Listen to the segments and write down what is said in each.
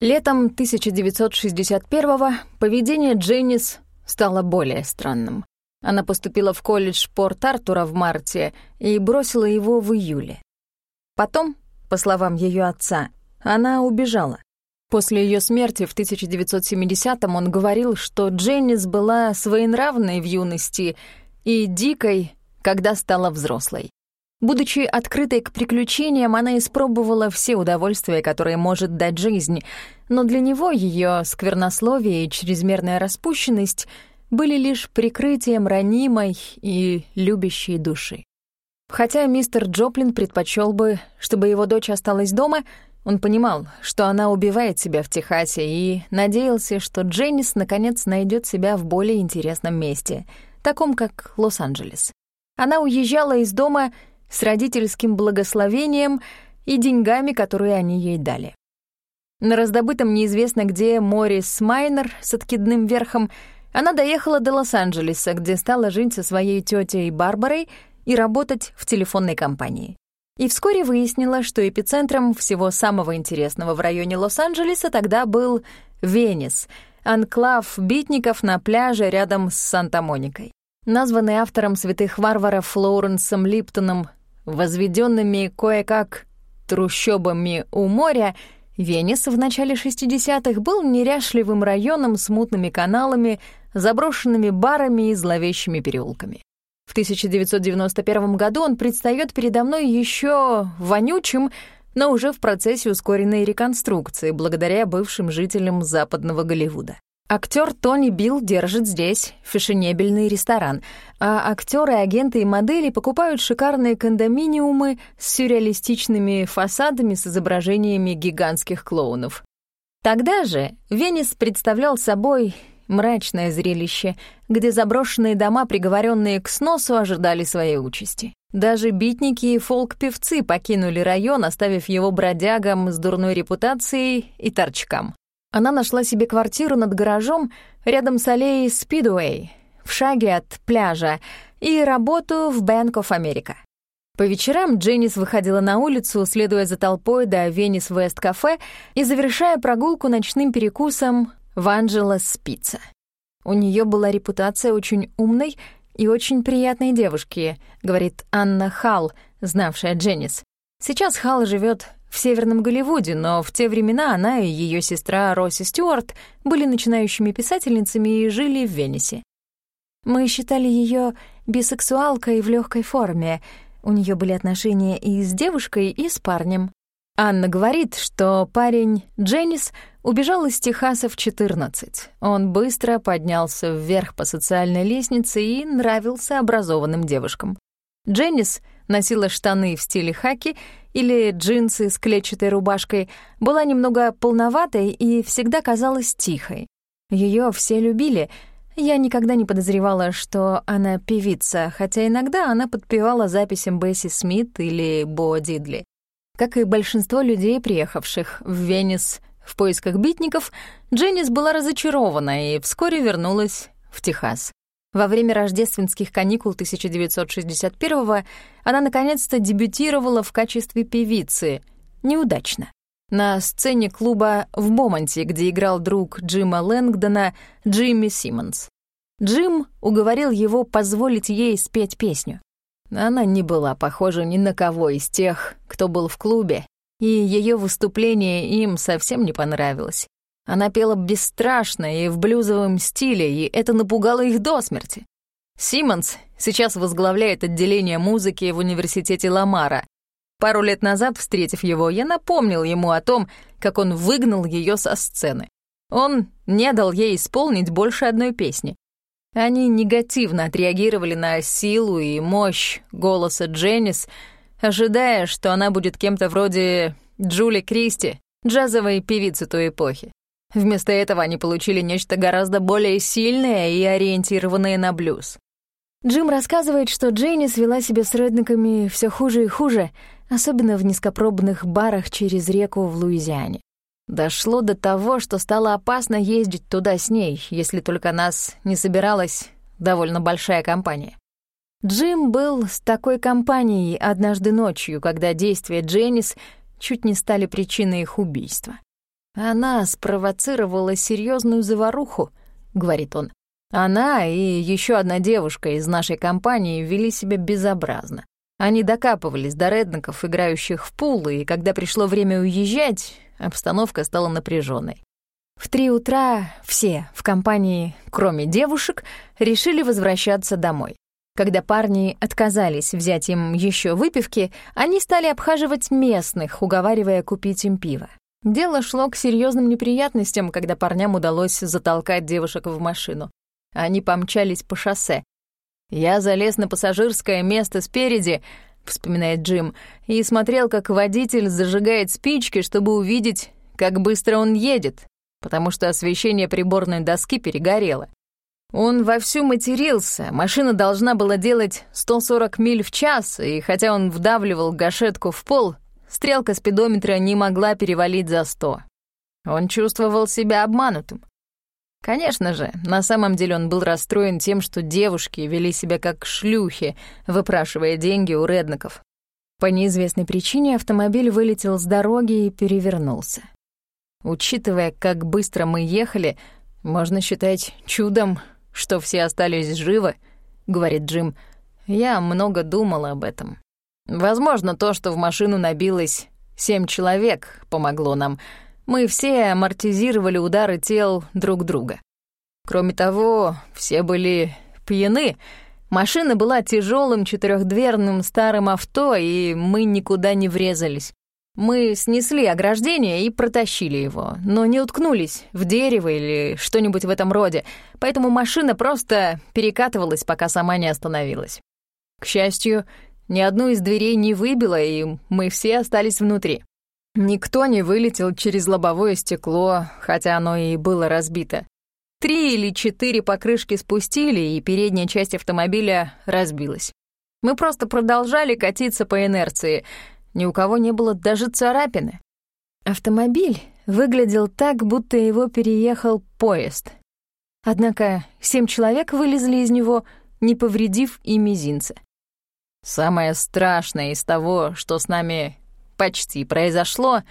Летом 1961-го поведение Дженнис стало более странным. Она поступила в колледж Порт-Артура в марте и бросила его в июле. Потом, по словам ее отца, она убежала. После ее смерти в 1970-м он говорил, что Дженнис была своенравной в юности и дикой, когда стала взрослой. Будучи открытой к приключениям, она испробовала все удовольствия, которые может дать жизнь, но для него ее сквернословие и чрезмерная распущенность были лишь прикрытием ранимой и любящей души. Хотя мистер Джоплин предпочел бы, чтобы его дочь осталась дома, он понимал, что она убивает себя в Техасе и надеялся, что Дженнис наконец найдет себя в более интересном месте, таком как Лос-Анджелес. Она уезжала из дома с родительским благословением и деньгами, которые они ей дали. На раздобытом неизвестно где Моррис Майнер с откидным верхом она доехала до Лос-Анджелеса, где стала жить со своей тетей Барбарой и работать в телефонной компании. И вскоре выяснила, что эпицентром всего самого интересного в районе Лос-Анджелеса тогда был Венес, анклав битников на пляже рядом с Санта-Моникой. Названный автором святых варваров Лоуренсом Липтоном возведенными кое-как трущобами у моря, Венес в начале 60-х был неряшливым районом с мутными каналами, заброшенными барами и зловещими переулками. В 1991 году он предстает передо мной еще вонючим, но уже в процессе ускоренной реконструкции, благодаря бывшим жителям западного Голливуда. Актер Тони Билл держит здесь фешенебельный ресторан, а актеры, агенты и модели покупают шикарные кондоминиумы с сюрреалистичными фасадами с изображениями гигантских клоунов. Тогда же Венес представлял собой мрачное зрелище, где заброшенные дома, приговоренные к сносу, ожидали своей участи. Даже битники и фолк-певцы покинули район, оставив его бродягам с дурной репутацией и торчкам. Она нашла себе квартиру над гаражом рядом с аллеей Спидуэй, в шаге от пляжа, и работу в Bank of America. По вечерам Дженнис выходила на улицу, следуя за толпой до Венес Вест кафе и завершая прогулку ночным перекусом в Анджелос Пицца. У нее была репутация очень умной и очень приятной девушки, говорит Анна Халл, знавшая Дженнис. Сейчас Халл живет в Северном Голливуде, но в те времена она и ее сестра Росси Стюарт были начинающими писательницами и жили в Венесе. Мы считали ее бисексуалкой в легкой форме. У нее были отношения и с девушкой, и с парнем. Анна говорит, что парень Дженнис убежал из Техаса в 14. Он быстро поднялся вверх по социальной лестнице и нравился образованным девушкам. Дженнис носила штаны в стиле хаки или джинсы с клетчатой рубашкой, была немного полноватой и всегда казалась тихой. Ее все любили. Я никогда не подозревала, что она певица, хотя иногда она подпевала записям Бесси Смит или Бо Дидли. Как и большинство людей, приехавших в Венес в поисках битников, Дженнис была разочарована и вскоре вернулась в Техас. Во время рождественских каникул 1961-го она наконец-то дебютировала в качестве певицы. Неудачно. На сцене клуба в Бомонте, где играл друг Джима Лэнгдона Джимми Симмонс. Джим уговорил его позволить ей спеть песню. Она не была похожа ни на кого из тех, кто был в клубе, и ее выступление им совсем не понравилось. Она пела бесстрашно и в блюзовом стиле, и это напугало их до смерти. Симмонс сейчас возглавляет отделение музыки в университете Ламара. Пару лет назад, встретив его, я напомнил ему о том, как он выгнал ее со сцены. Он не дал ей исполнить больше одной песни. Они негативно отреагировали на силу и мощь голоса Дженнис, ожидая, что она будет кем-то вроде Джули Кристи, джазовой певицы той эпохи. Вместо этого они получили нечто гораздо более сильное и ориентированное на блюз. Джим рассказывает, что Дженни свела себя с редниками все хуже и хуже, особенно в низкопробных барах через реку в Луизиане. Дошло до того, что стало опасно ездить туда с ней, если только нас не собиралась довольно большая компания. Джим был с такой компанией однажды ночью, когда действия Дженнис чуть не стали причиной их убийства. Она спровоцировала серьезную заваруху, говорит он. Она и еще одна девушка из нашей компании вели себя безобразно. Они докапывались до реднеков, играющих в пул, и когда пришло время уезжать, обстановка стала напряженной. В три утра все в компании, кроме девушек, решили возвращаться домой. Когда парни отказались взять им еще выпивки, они стали обхаживать местных, уговаривая купить им пиво. Дело шло к серьезным неприятностям, когда парням удалось затолкать девушек в машину. Они помчались по шоссе. «Я залез на пассажирское место спереди», — вспоминает Джим, и смотрел, как водитель зажигает спички, чтобы увидеть, как быстро он едет, потому что освещение приборной доски перегорело. Он вовсю матерился, машина должна была делать 140 миль в час, и хотя он вдавливал гашетку в пол, стрелка спидометра не могла перевалить за 100. Он чувствовал себя обманутым. Конечно же, на самом деле он был расстроен тем, что девушки вели себя как шлюхи, выпрашивая деньги у реднаков. По неизвестной причине автомобиль вылетел с дороги и перевернулся. Учитывая, как быстро мы ехали, можно считать чудом, что все остались живы, говорит Джим. Я много думал об этом. Возможно, то, что в машину набилось семь человек, помогло нам — мы все амортизировали удары тел друг друга. Кроме того, все были пьяны. Машина была тяжелым четырехдверным старым авто, и мы никуда не врезались. Мы снесли ограждение и протащили его, но не уткнулись в дерево или что-нибудь в этом роде, поэтому машина просто перекатывалась, пока сама не остановилась. К счастью, ни одну из дверей не выбило, и мы все остались внутри. Никто не вылетел через лобовое стекло, хотя оно и было разбито. Три или четыре покрышки спустили, и передняя часть автомобиля разбилась. Мы просто продолжали катиться по инерции. Ни у кого не было даже царапины. Автомобиль выглядел так, будто его переехал поезд. Однако семь человек вылезли из него, не повредив и мизинца. Самое страшное из того, что с нами почти произошло,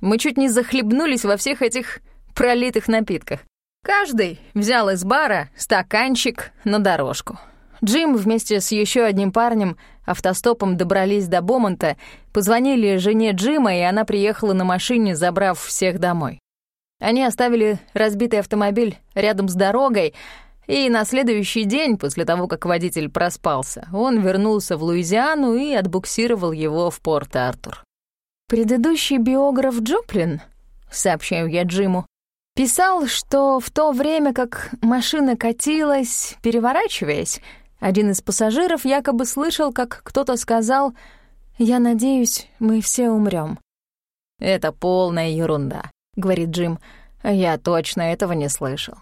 мы чуть не захлебнулись во всех этих пролитых напитках. Каждый взял из бара стаканчик на дорожку. Джим вместе с еще одним парнем автостопом добрались до Бомонта, позвонили жене Джима, и она приехала на машине, забрав всех домой. Они оставили разбитый автомобиль рядом с дорогой, и на следующий день, после того, как водитель проспался, он вернулся в Луизиану и отбуксировал его в Порт-Артур. Предыдущий биограф Джоплин, сообщаю я Джиму, писал, что в то время, как машина катилась, переворачиваясь, один из пассажиров якобы слышал, как кто-то сказал «Я надеюсь, мы все умрем. «Это полная ерунда», — говорит Джим. «Я точно этого не слышал».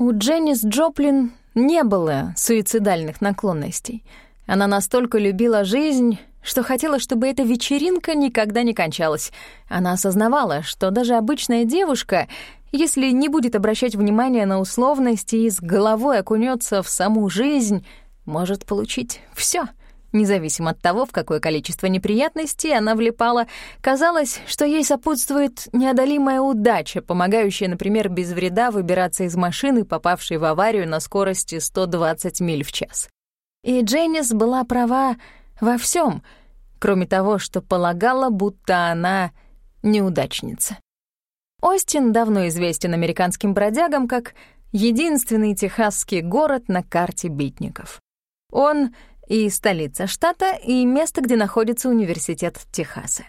У Дженнис Джоплин не было суицидальных наклонностей. Она настолько любила жизнь, что хотела, чтобы эта вечеринка никогда не кончалась. Она осознавала, что даже обычная девушка, если не будет обращать внимания на условности и с головой окунется в саму жизнь, может получить все. Независимо от того, в какое количество неприятностей она влипала, казалось, что ей сопутствует неодолимая удача, помогающая, например, без вреда выбираться из машины, попавшей в аварию на скорости 120 миль в час. И Дженнис была права во всем, кроме того, что полагала, будто она неудачница. Остин давно известен американским бродягам как единственный техасский город на карте битников. Он и столица штата, и место, где находится университет Техаса.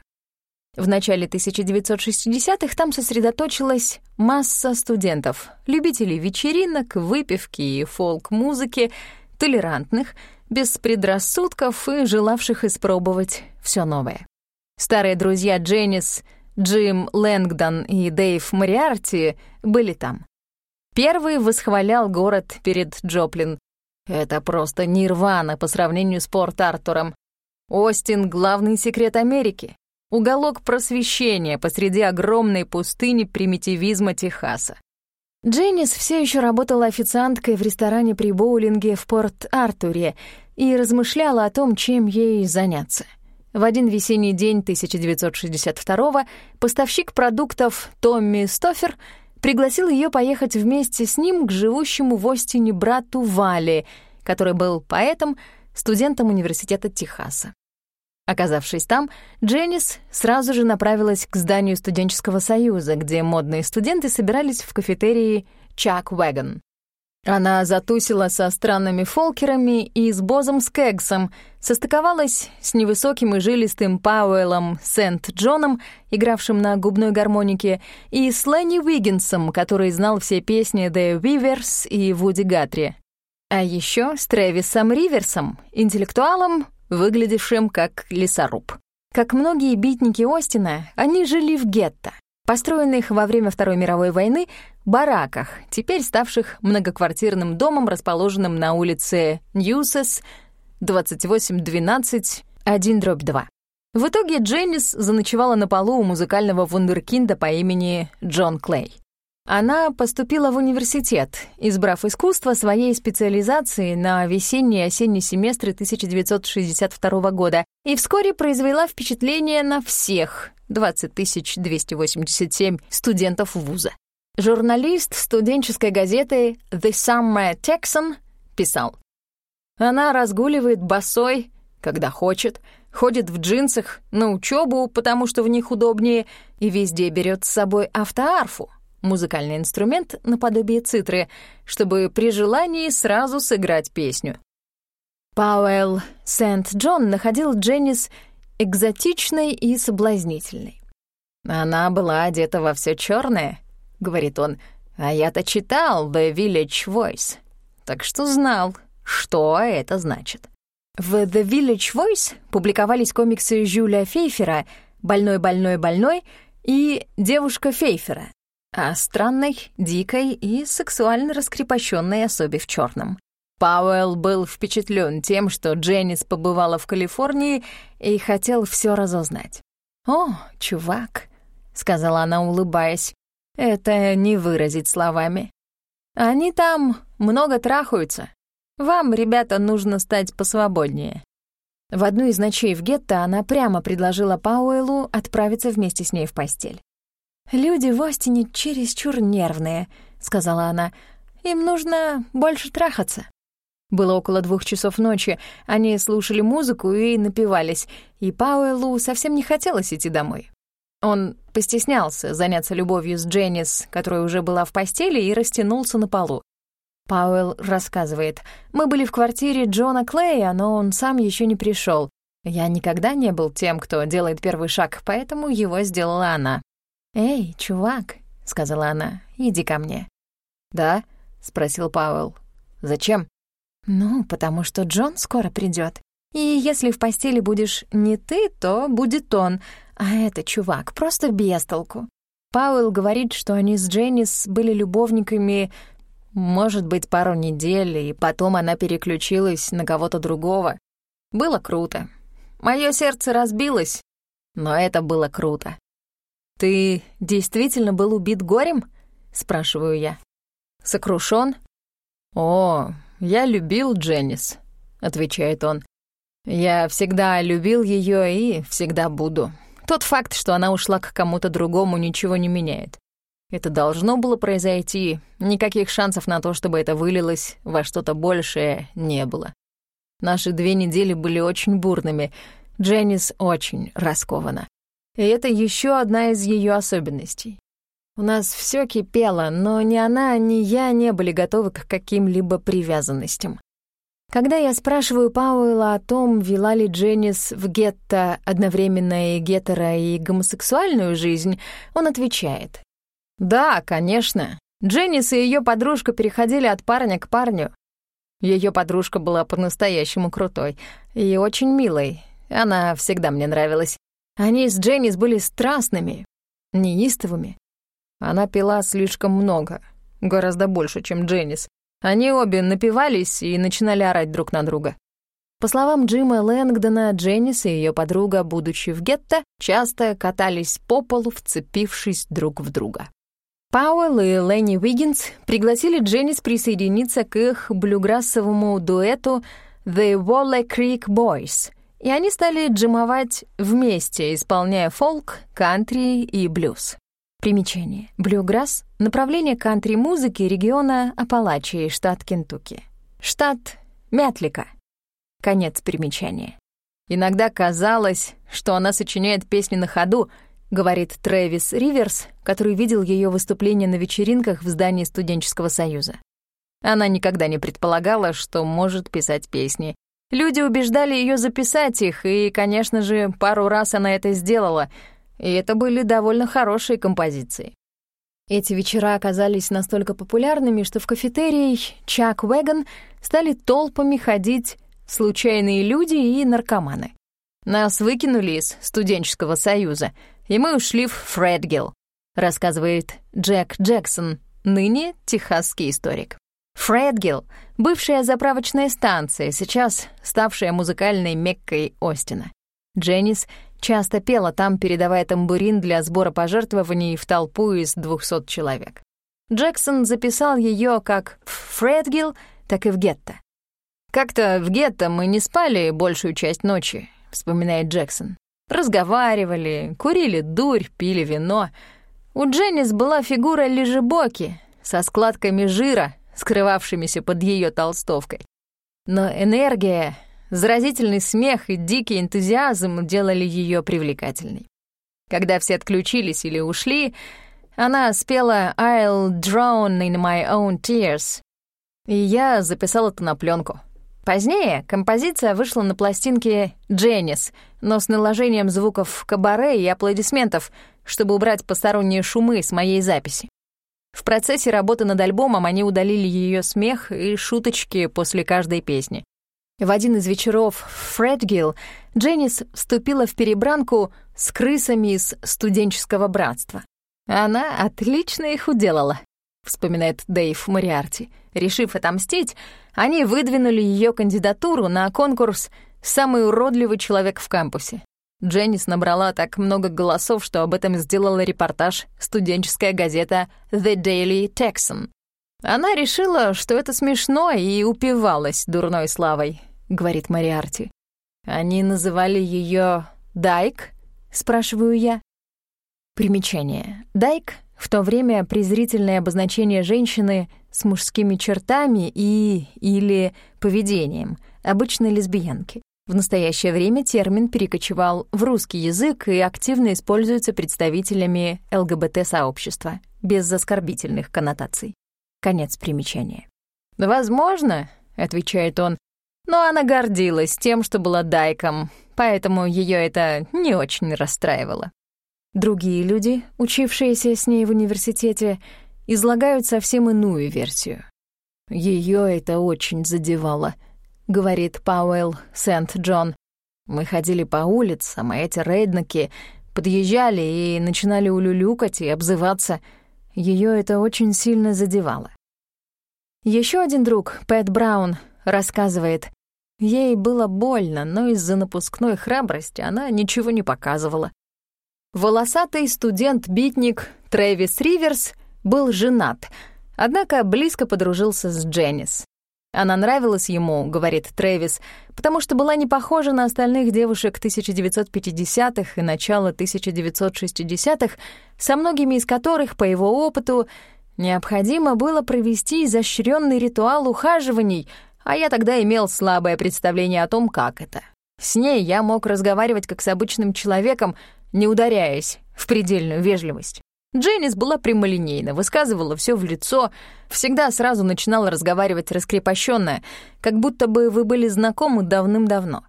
В начале 1960-х там сосредоточилась масса студентов, любителей вечеринок, выпивки и фолк-музыки, толерантных, без предрассудков и желавших испробовать все новое. Старые друзья Дженнис, Джим Лэнгдон и Дэйв Мариарти были там. Первый восхвалял город перед Джоплин. Это просто нирвана по сравнению с Порт-Артуром. Остин — главный секрет Америки. Уголок просвещения посреди огромной пустыни примитивизма Техаса. Дженнис все еще работала официанткой в ресторане при боулинге в Порт-Артуре и размышляла о том, чем ей заняться. В один весенний день 1962 поставщик продуктов Томми Стофер пригласил ее поехать вместе с ним к живущему в Остине брату Вали, который был поэтом, студентом Университета Техаса. Оказавшись там, Дженнис сразу же направилась к зданию студенческого союза, где модные студенты собирались в кафетерии «Чак Вэгон». Она затусила со странными фолкерами и с Бозом Скэгсом, состыковалась с невысоким и жилистым Пауэллом Сент-Джоном, игравшим на губной гармонике, и с Ленни Уиггинсом, который знал все песни The Weavers и Вуди Гатри. А еще с Трэвисом Риверсом, интеллектуалом, выглядевшим как лесоруб. Как многие битники Остина, они жили в гетто, построенных во время Второй мировой войны бараках, теперь ставших многоквартирным домом, расположенным на улице Ньюсес, 2812, 1-2. В итоге Дженнис заночевала на полу у музыкального вундеркинда по имени Джон Клей. Она поступила в университет, избрав искусство своей специализации на весенний и осенний семестры 1962 года, и вскоре произвела впечатление на всех 20 287 студентов вуза. Журналист студенческой газеты The Summer Texan писал, «Она разгуливает босой, когда хочет, ходит в джинсах на учебу, потому что в них удобнее, и везде берет с собой автоарфу, музыкальный инструмент наподобие цитры, чтобы при желании сразу сыграть песню. Пауэлл Сент-Джон находил Дженнис экзотичной и соблазнительной. Она была одета во все черное, говорит он, «а я-то читал The Village Voice, так что знал, что это значит». В The Village Voice публиковались комиксы Жюля Фейфера «Больной-больной-больной» и «Девушка Фейфера» о странной, дикой и сексуально раскрепощенной особе в черном. Пауэлл был впечатлен тем, что Дженнис побывала в Калифорнии и хотел все разузнать. «О, чувак», — сказала она, улыбаясь, это не выразить словами. Они там много трахаются. Вам, ребята, нужно стать посвободнее. В одну из ночей в гетто она прямо предложила Пауэллу отправиться вместе с ней в постель. «Люди в Остине чересчур нервные», — сказала она. «Им нужно больше трахаться». Было около двух часов ночи, они слушали музыку и напивались, и Пауэллу совсем не хотелось идти домой. Он постеснялся заняться любовью с Дженнис, которая уже была в постели, и растянулся на полу. Пауэлл рассказывает, «Мы были в квартире Джона Клея, но он сам еще не пришел. Я никогда не был тем, кто делает первый шаг, поэтому его сделала она». «Эй, чувак», — сказала она, — «иди ко мне». «Да?» — спросил Пауэлл. «Зачем?» «Ну, потому что Джон скоро придет. И если в постели будешь не ты, то будет он, а это чувак, просто бестолку. Пауэлл говорит, что они с Дженнис были любовниками, может быть, пару недель, и потом она переключилась на кого-то другого. Было круто. Моё сердце разбилось, но это было круто. «Ты действительно был убит горем?» — спрашиваю я. «Сокрушён?» «О, я любил Дженнис», — отвечает он. «Я всегда любил её и всегда буду. Тот факт, что она ушла к кому-то другому, ничего не меняет. Это должно было произойти, никаких шансов на то, чтобы это вылилось во что-то большее, не было. Наши две недели были очень бурными, Дженнис очень раскована. И это еще одна из ее особенностей. У нас все кипело, но ни она, ни я не были готовы к каким-либо привязанностям. Когда я спрашиваю Пауэлла о том, вела ли Дженнис в гетто одновременно и гетеро, и гомосексуальную жизнь, он отвечает. «Да, конечно. Дженнис и ее подружка переходили от парня к парню. Ее подружка была по-настоящему крутой и очень милой. Она всегда мне нравилась. Они с Дженнис были страстными, неистовыми. Она пила слишком много, гораздо больше, чем Дженнис, они обе напивались и начинали орать друг на друга. По словам Джима Лэнгдона, Дженнис и ее подруга, будучи в гетто, часто катались по полу, вцепившись друг в друга. Пауэлл и Ленни Уиггинс пригласили Дженнис присоединиться к их блюграссовому дуэту «The Walla Creek Boys» и они стали джимовать вместе, исполняя фолк, кантри и блюз. Примечание. Блюграсс — направление кантри-музыки региона Апалачии, штат Кентукки. Штат Мятлика. Конец примечания. Иногда казалось, что она сочиняет песни на ходу, говорит Трэвис Риверс, который видел ее выступление на вечеринках в здании студенческого союза. Она никогда не предполагала, что может писать песни. Люди убеждали ее записать их, и, конечно же, пару раз она это сделала — и это были довольно хорошие композиции. Эти вечера оказались настолько популярными, что в кафетерии «Чак Вэгон» стали толпами ходить случайные люди и наркоманы. Нас выкинули из студенческого союза, и мы ушли в Фредгилл, рассказывает Джек Джексон, ныне техасский историк. Фредгилл — бывшая заправочная станция, сейчас ставшая музыкальной меккой Остина. Дженнис часто пела там, передавая тамбурин для сбора пожертвований в толпу из 200 человек. Джексон записал ее как в Фредгилл, так и в гетто. «Как-то в гетто мы не спали большую часть ночи», — вспоминает Джексон. «Разговаривали, курили дурь, пили вино. У Дженнис была фигура лежебоки, со складками жира, скрывавшимися под ее толстовкой. Но энергия Заразительный смех и дикий энтузиазм делали ее привлекательной. Когда все отключились или ушли, она спела «I'll drown in my own tears», и я записал это на пленку. Позднее композиция вышла на пластинке «Дженнис», но с наложением звуков кабаре и аплодисментов, чтобы убрать посторонние шумы с моей записи. В процессе работы над альбомом они удалили ее смех и шуточки после каждой песни. В один из вечеров в Фредгилл Дженнис вступила в перебранку с крысами из студенческого братства. Она отлично их уделала, вспоминает Дэйв Мориарти. Решив отомстить, они выдвинули ее кандидатуру на конкурс «Самый уродливый человек в кампусе». Дженнис набрала так много голосов, что об этом сделала репортаж студенческая газета «The Daily Texan». Она решила, что это смешно, и упивалась дурной славой говорит Мариарти. Они называли ее Дайк? спрашиваю я. Примечание. Дайк в то время презрительное обозначение женщины с мужскими чертами и или поведением, обычно лесбиянки. В настоящее время термин перекочевал в русский язык и активно используется представителями ЛГБТ-сообщества, без оскорбительных коннотаций. Конец примечания. «Возможно», — отвечает он, но она гордилась тем, что была дайком, поэтому ее это не очень расстраивало. Другие люди, учившиеся с ней в университете, излагают совсем иную версию. Ее это очень задевало, говорит Пауэлл Сент-Джон. Мы ходили по улицам, а эти рейднаки подъезжали и начинали улюлюкать и обзываться. Ее это очень сильно задевало. Еще один друг, Пэт Браун, рассказывает. Ей было больно, но из-за напускной храбрости она ничего не показывала. Волосатый студент-битник Трэвис Риверс был женат, однако близко подружился с Дженнис. Она нравилась ему, говорит Трэвис, потому что была не похожа на остальных девушек 1950-х и начала 1960-х, со многими из которых, по его опыту, необходимо было провести изощренный ритуал ухаживаний — а я тогда имел слабое представление о том, как это. С ней я мог разговаривать как с обычным человеком, не ударяясь в предельную вежливость. Дженнис была прямолинейна, высказывала все в лицо, всегда сразу начинала разговаривать раскрепощенно, как будто бы вы были знакомы давным-давно.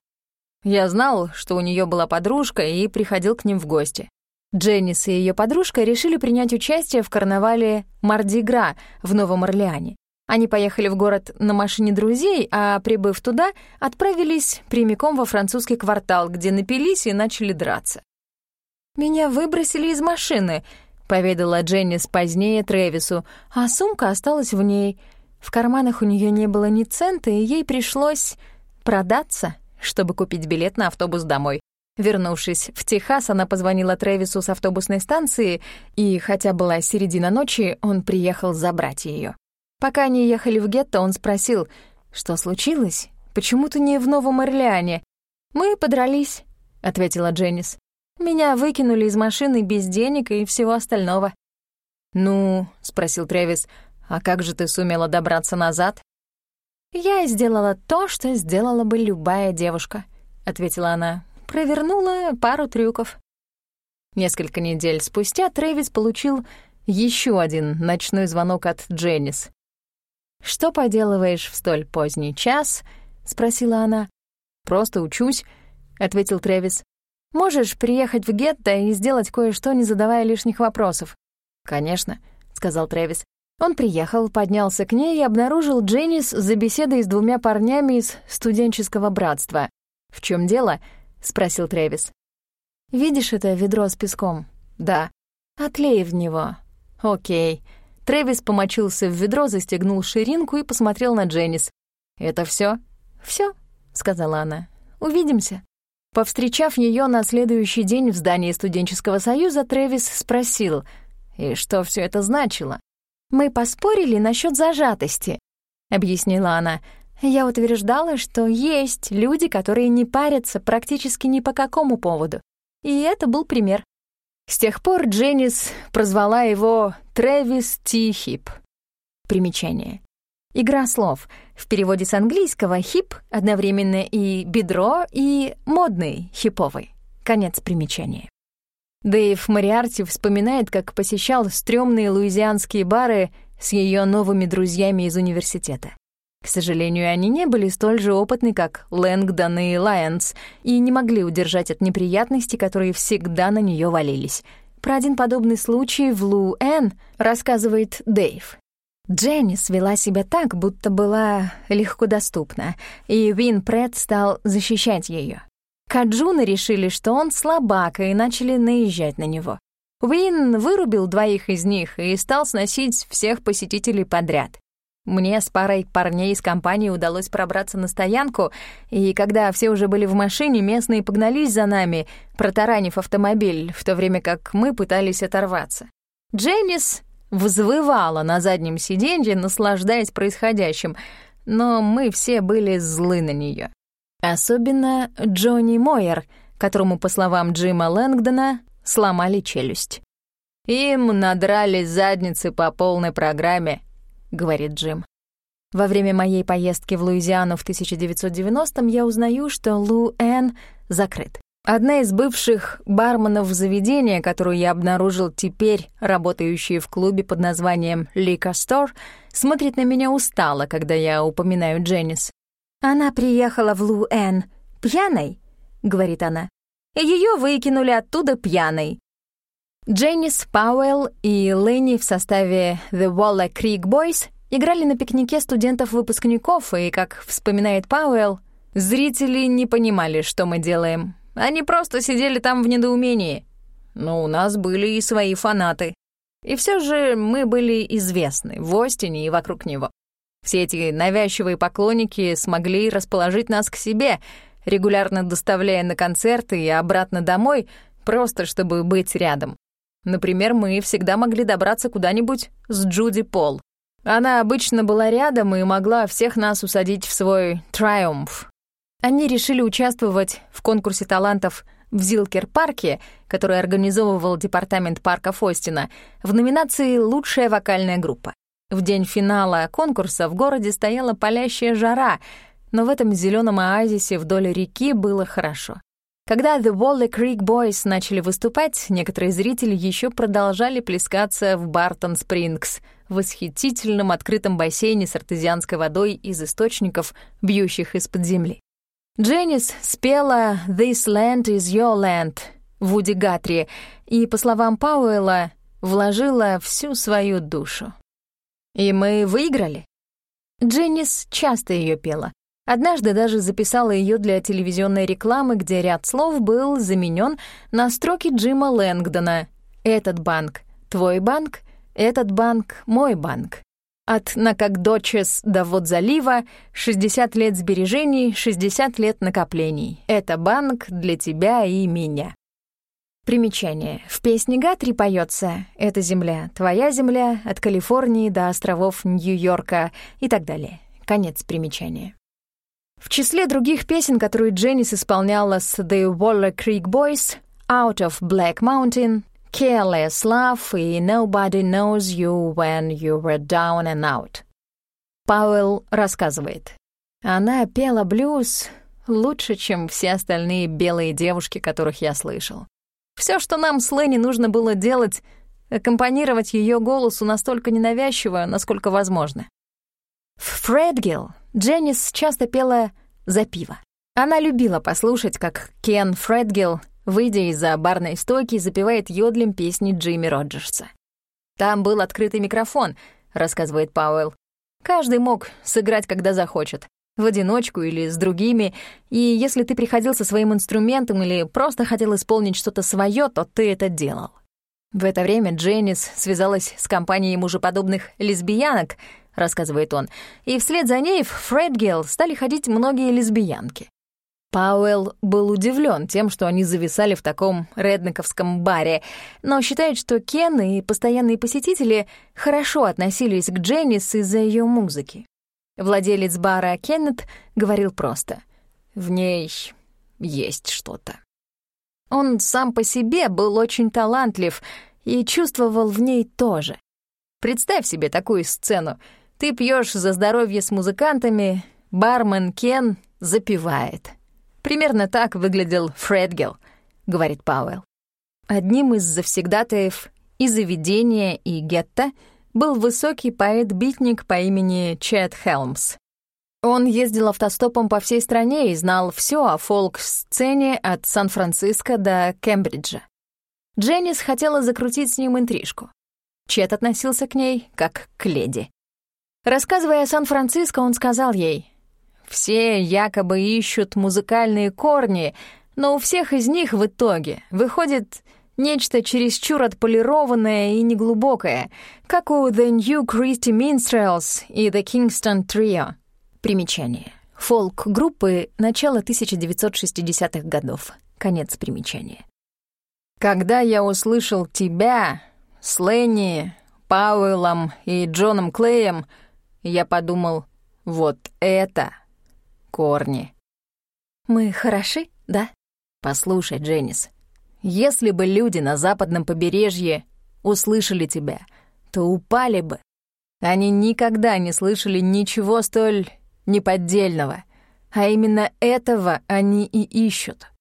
Я знал, что у нее была подружка, и приходил к ним в гости. Дженнис и ее подружка решили принять участие в карнавале Мардигра в Новом Орлеане. Они поехали в город на машине друзей, а, прибыв туда, отправились прямиком во французский квартал, где напились и начали драться. «Меня выбросили из машины», — поведала Дженнис позднее Трэвису, а сумка осталась в ней. В карманах у нее не было ни цента, и ей пришлось продаться, чтобы купить билет на автобус домой. Вернувшись в Техас, она позвонила Трэвису с автобусной станции, и, хотя была середина ночи, он приехал забрать ее. Пока они ехали в гетто, он спросил, что случилось? Почему ты не в Новом Орлеане? «Мы подрались», — ответила Дженнис. «Меня выкинули из машины без денег и всего остального». «Ну», — спросил Трэвис, — «а как же ты сумела добраться назад?» «Я сделала то, что сделала бы любая девушка», — ответила она. «Провернула пару трюков». Несколько недель спустя Трэвис получил еще один ночной звонок от Дженнис. «Что поделываешь в столь поздний час?» — спросила она. «Просто учусь», — ответил Трэвис. «Можешь приехать в гетто и сделать кое-что, не задавая лишних вопросов». «Конечно», — сказал Трэвис. Он приехал, поднялся к ней и обнаружил Дженнис за беседой с двумя парнями из студенческого братства. «В чем дело?» — спросил Трэвис. «Видишь это ведро с песком?» «Да». «Отлей в него». «Окей». Трэвис помочился в ведро, застегнул ширинку и посмотрел на Дженнис. «Это все? Все, сказала она. «Увидимся». Повстречав ее на следующий день в здании студенческого союза, Трэвис спросил, «И что все это значило?» «Мы поспорили насчет зажатости», — объяснила она. «Я утверждала, что есть люди, которые не парятся практически ни по какому поводу. И это был пример. С тех пор Дженнис прозвала его Трэвис Тихип. Примечание. Игра слов. В переводе с английского «хип» одновременно и «бедро», и «модный», «хиповый». Конец примечания. Дэйв Мариарти вспоминает, как посещал стрёмные луизианские бары с ее новыми друзьями из университета. К сожалению, они не были столь же опытны, как Лэнгдон и Лайонс, и не могли удержать от неприятностей, которые всегда на нее валились. Про один подобный случай в Лу Эн рассказывает Дэйв. Дженнис вела себя так, будто была легко доступна, и Вин Пред стал защищать ее. Каджуны решили, что он слабак, и начали наезжать на него. Уин вырубил двоих из них и стал сносить всех посетителей подряд. Мне с парой парней из компании удалось пробраться на стоянку, и когда все уже были в машине, местные погнались за нами, протаранив автомобиль, в то время как мы пытались оторваться. Дженнис взвывала на заднем сиденье, наслаждаясь происходящим, но мы все были злы на нее. Особенно Джонни Мойер, которому, по словам Джима Лэнгдона, сломали челюсть. Им надрали задницы по полной программе —— говорит Джим. Во время моей поездки в Луизиану в 1990-м я узнаю, что Лу Эн закрыт. Одна из бывших барменов заведения, которую я обнаружил теперь, работающая в клубе под названием «Лика Стор», смотрит на меня устало, когда я упоминаю Дженнис. «Она приехала в Лу Эн пьяной», — говорит она. Ее выкинули оттуда пьяной. Дженнис Пауэлл и Лэнни в составе The Walla Creek Boys играли на пикнике студентов-выпускников, и, как вспоминает Пауэлл, зрители не понимали, что мы делаем. Они просто сидели там в недоумении. Но у нас были и свои фанаты. И все же мы были известны в Остине и вокруг него. Все эти навязчивые поклонники смогли расположить нас к себе, регулярно доставляя на концерты и обратно домой, просто чтобы быть рядом. Например, мы всегда могли добраться куда-нибудь с Джуди Пол. Она обычно была рядом и могла всех нас усадить в свой «Триумф». Они решили участвовать в конкурсе талантов в Зилкер-парке, который организовывал департамент парка Фостина, в номинации «Лучшая вокальная группа». В день финала конкурса в городе стояла палящая жара, но в этом зеленом оазисе вдоль реки было хорошо. Когда The Wally Creek Boys начали выступать, некоторые зрители еще продолжали плескаться в Бартон-Спрингс, в восхитительном открытом бассейне с артезианской водой из источников, бьющих из-под земли. Дженнис спела «This land is your land» Вуди Гатри и, по словам Пауэлла, вложила всю свою душу. И мы выиграли. Дженнис часто ее пела, Однажды даже записала ее для телевизионной рекламы, где ряд слов был заменен на строки Джима Лэнгдона. «Этот банк — твой банк, этот банк — мой банк». От Накагдочес до вод залива 60 лет сбережений, 60 лет накоплений. Это банк для тебя и меня. Примечание. В песне Гатри поется «Это земля, твоя земля, от Калифорнии до островов Нью-Йорка» и так далее. Конец примечания. В числе других песен, которые Дженнис исполняла с The Waller Creek Boys, Out of Black Mountain, Careless Love и Nobody Knows You When You Were Down and Out. Пауэлл рассказывает. Она пела блюз лучше, чем все остальные белые девушки, которых я слышал. Все, что нам с Ленни нужно было делать, аккомпанировать ее голосу настолько ненавязчиво, насколько возможно. В Фредгилл Дженнис часто пела за пиво. Она любила послушать, как Кен Фредгилл, выйдя из-за барной стойки, запевает йодлем песни Джимми Роджерса. «Там был открытый микрофон», — рассказывает Пауэлл. «Каждый мог сыграть, когда захочет в одиночку или с другими, и если ты приходил со своим инструментом или просто хотел исполнить что-то свое, то ты это делал. В это время Дженнис связалась с компанией мужеподобных лесбиянок, рассказывает он, и вслед за ней в Фредгилл стали ходить многие лесбиянки. Пауэлл был удивлен тем, что они зависали в таком реднековском баре, но считает, что Кен и постоянные посетители хорошо относились к Дженнис из-за ее музыки. Владелец бара Кеннет говорил просто «В ней есть что-то». Он сам по себе был очень талантлив и чувствовал в ней тоже. Представь себе такую сцену. Ты пьешь за здоровье с музыкантами, бармен Кен запивает. Примерно так выглядел Фредгелл, говорит Пауэлл. Одним из завсегдатаев и заведения, и гетто — был высокий поэт-битник по имени Чет Хелмс. Он ездил автостопом по всей стране и знал все о фолк-сцене от Сан-Франциско до Кембриджа. Дженнис хотела закрутить с ним интрижку. Чет относился к ней как к леди. Рассказывая о Сан-Франциско, он сказал ей, «Все якобы ищут музыкальные корни, но у всех из них в итоге выходит Нечто чересчур отполированное и неглубокое, как у The New Christy Minstrels и The Kingston Trio. Примечание. Фолк группы начала 1960-х годов. Конец примечания. Когда я услышал тебя с Ленни, Пауэллом и Джоном Клеем, я подумал, вот это корни. Мы хороши, да? Послушай, Дженнис, если бы люди на западном побережье услышали тебя, то упали бы. Они никогда не слышали ничего столь неподдельного, а именно этого они и ищут.